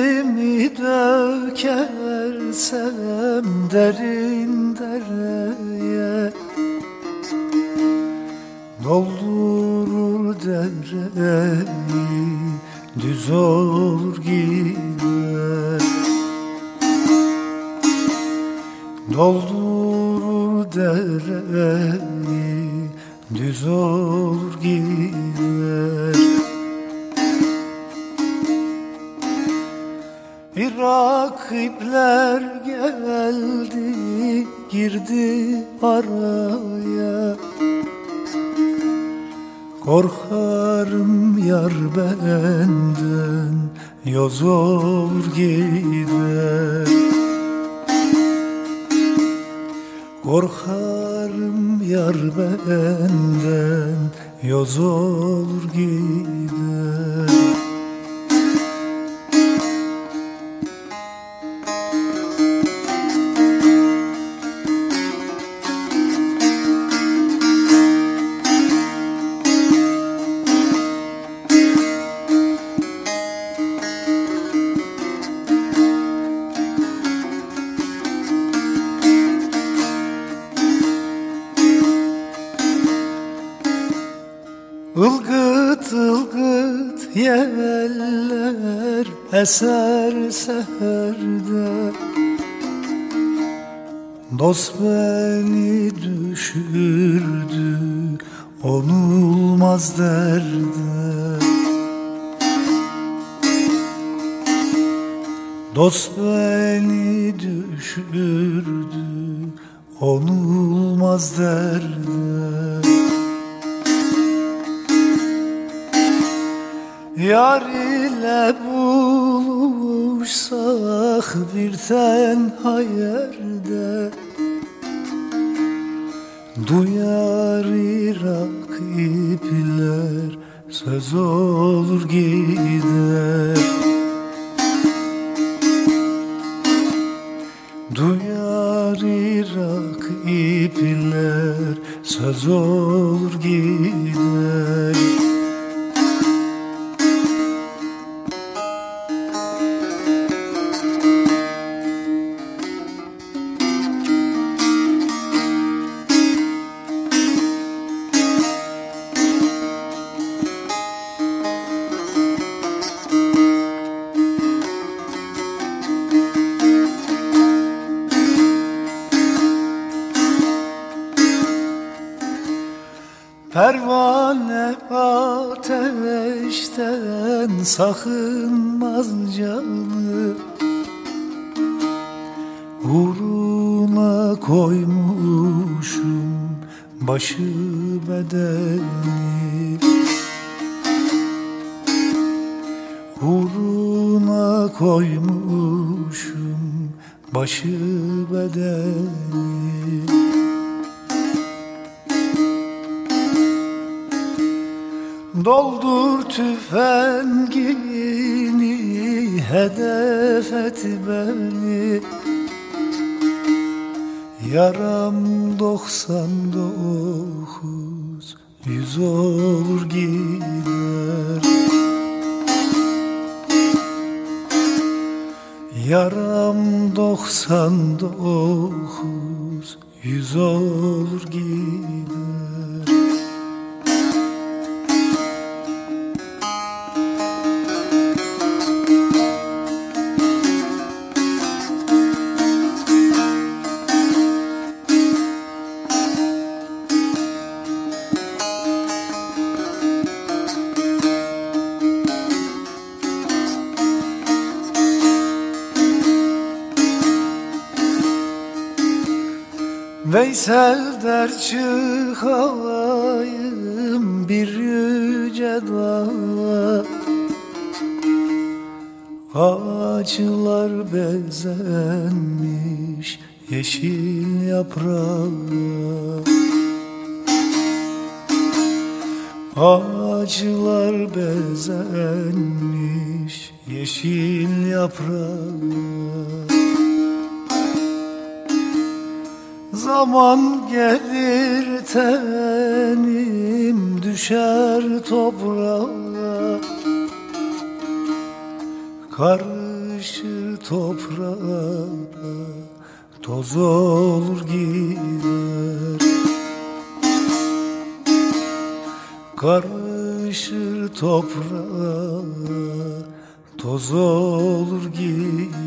Derdimi dökersem derin dereye Doldurur dereyi düz olur gider Doldurur dereyi düz olur gider rakipler geldi girdi araya. Korkarım yar benden yoz olur gider. Korkarım yar benden yoz olur gider yeller eser seherde Dost beni düşürdü onulmaz derde. Dost beni düşürdü onulmaz derde Yar ile buluşsak bir tenha yerde Duyar Irak ipler söz olur gider Pervane ateşten sakınmaz canı. Uğruna koymuşum başı bedeni. Uğruna koymuşum başı bedeni Doldur tüfengini hedef et beni. Yaram doksan dokuz yüz olur gider. Yaram doksan dokuz yüz olur gider Veysel der çıkayım bir yüce dağa Ağaçlar bezenmiş yeşil yaprağa Ağaçlar bezenmiş yeşil yaprağa Zaman gelir tenim düşer toprağa. Karışır toprağa Toz olur gider. Karışır toprağa Toz olur gider